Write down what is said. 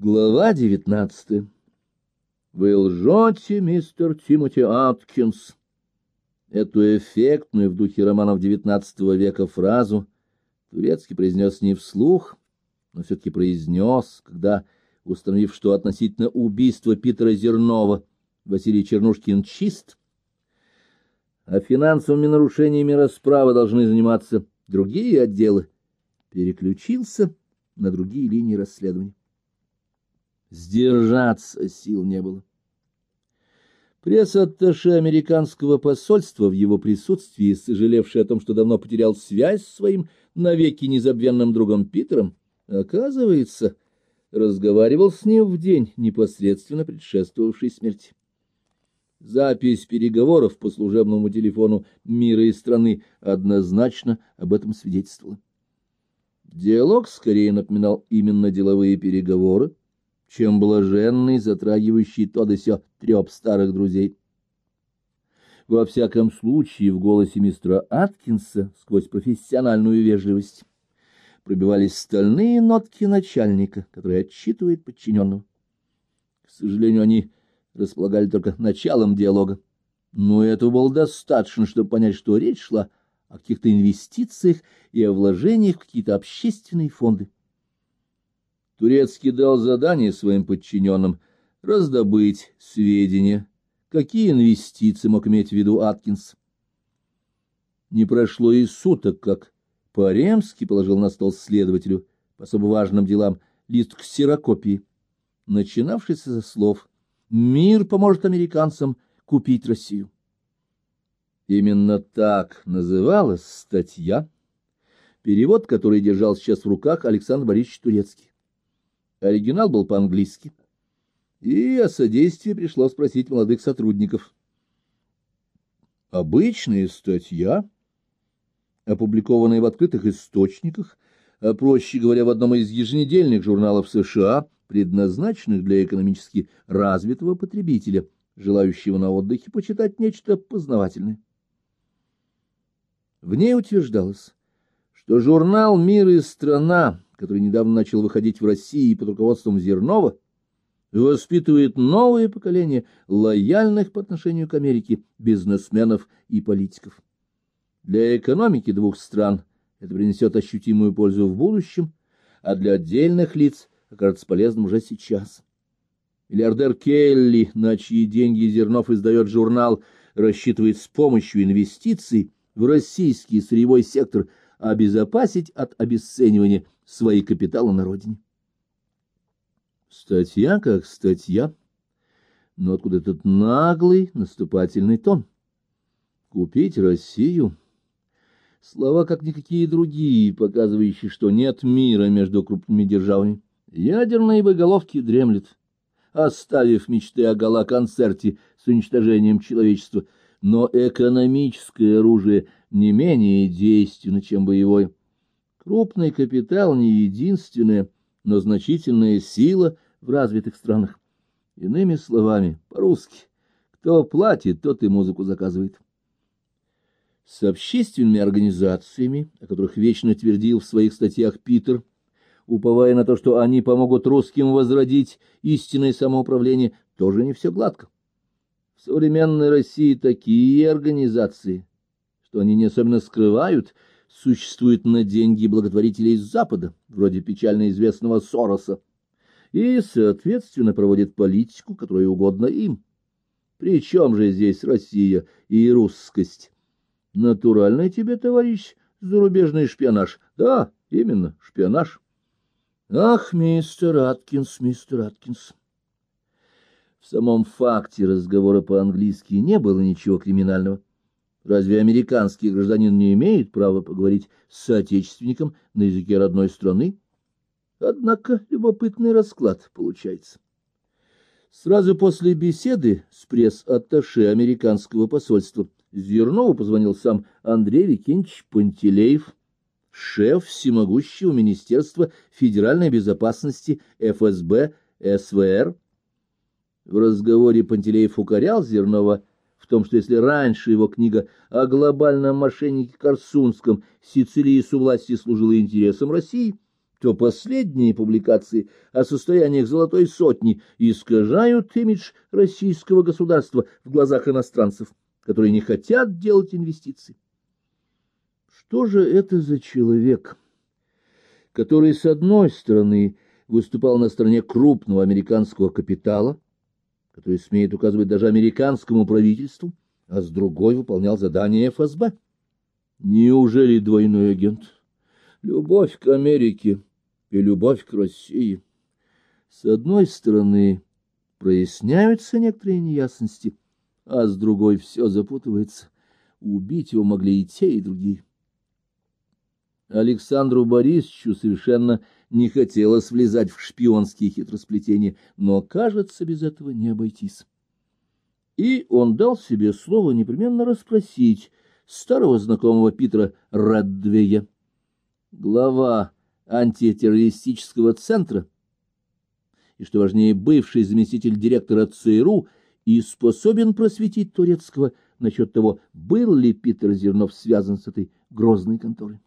Глава девятнадцатая. Вы лжете, мистер Тимоти Аткинс. Эту эффектную в духе романов девятнадцатого века фразу Турецкий произнес не вслух, но все-таки произнес, когда, установив, что относительно убийства Питера Зернова Василий Чернушкин чист, а финансовыми нарушениями расправы должны заниматься другие отделы, переключился на другие линии расследования. Сдержаться сил не было. Пресс-атташе американского посольства в его присутствии, сожалевший о том, что давно потерял связь с своим навеки незабвенным другом Питером, оказывается, разговаривал с ним в день, непосредственно предшествовавшей смерти. Запись переговоров по служебному телефону мира и страны однозначно об этом свидетельствовала. Диалог скорее напоминал именно деловые переговоры, чем блаженный, затрагивающий то да сё трёп старых друзей. Во всяком случае, в голосе мистера Аткинса сквозь профессиональную вежливость пробивались стальные нотки начальника, который отчитывает подчиненного. К сожалению, они располагали только началом диалога, но этого было достаточно, чтобы понять, что речь шла о каких-то инвестициях и о вложениях в какие-то общественные фонды. Турецкий дал задание своим подчиненным раздобыть сведения, какие инвестиции мог иметь в виду Аткинс. Не прошло и суток, как Паремский положил на стол следователю по особо важным делам лист ксерокопии, начинавшийся со слов «Мир поможет американцам купить Россию». Именно так называлась статья, перевод который держал сейчас в руках Александр Борисович Турецкий. Оригинал был по-английски, и о содействии пришлось спросить молодых сотрудников. Обычная статья, опубликованная в открытых источниках, а, проще говоря, в одном из еженедельных журналов США, предназначенных для экономически развитого потребителя, желающего на отдыхе почитать нечто познавательное. В ней утверждалось, что журнал «Мир и страна» который недавно начал выходить в России под руководством Зернова, воспитывает новое поколение лояльных по отношению к Америке бизнесменов и политиков. Для экономики двух стран это принесет ощутимую пользу в будущем, а для отдельных лиц окажется полезным уже сейчас. Миллиардер Келли, на чьи деньги Зернов издает журнал, рассчитывает с помощью инвестиций в российский сырьевой сектор обезопасить от обесценивания свои капиталы на родине. Статья как статья, но откуда этот наглый наступательный тон? Купить Россию? Слова, как никакие другие, показывающие, что нет мира между крупными державами. Ядерные боеголовки дремлет, оставив мечты о гала-концерте с уничтожением человечества, но экономическое оружие не менее действенно, чем боевое. Крупный капитал не единственная, но значительная сила в развитых странах. Иными словами, по-русски, кто платит, тот и музыку заказывает. С общественными организациями, о которых вечно твердил в своих статьях Питер, уповая на то, что они помогут русским возродить истинное самоуправление, тоже не все гладко. В современной России такие организации, что они не особенно скрывают, существуют на деньги благотворителей из Запада, вроде печально известного Сороса, и, соответственно, проводят политику, которая угодно им. Причем же здесь Россия и русскость? Натуральный тебе, товарищ, зарубежный шпионаж. Да, именно, шпионаж. Ах, мистер Аткинс, мистер Аткинс. В самом факте разговора по-английски не было ничего криминального. Разве американский гражданин не имеет права поговорить с соотечественником на языке родной страны? Однако любопытный расклад получается. Сразу после беседы с пресс-атташе американского посольства Зернову позвонил сам Андрей Викентьевич Пантелеев, шеф всемогущего Министерства федеральной безопасности ФСБ СВР. В разговоре Пантелеев укорял Зернова в том, что если раньше его книга о глобальном мошеннике Корсунском Сицилии с власти служила интересам России, то последние публикации о состояниях Золотой Сотни искажают имидж российского государства в глазах иностранцев, которые не хотят делать инвестиции. Что же это за человек, который, с одной стороны, выступал на стороне крупного американского капитала, который смеет указывать даже американскому правительству, а с другой выполнял задание ФСБ? Неужели двойной агент? Любовь к Америке и любовь к России. С одной стороны, проясняются некоторые неясности, а с другой все запутывается. Убить его могли и те, и другие. Александру Борисовичу совершенно не хотелось влезать в шпионские хитросплетения, но, кажется, без этого не обойтись. И он дал себе слово непременно расспросить старого знакомого Питера Радвея, глава антитеррористического центра, и, что важнее, бывший заместитель директора ЦРУ, и способен просветить Турецкого насчет того, был ли Питер Зернов связан с этой грозной конторой.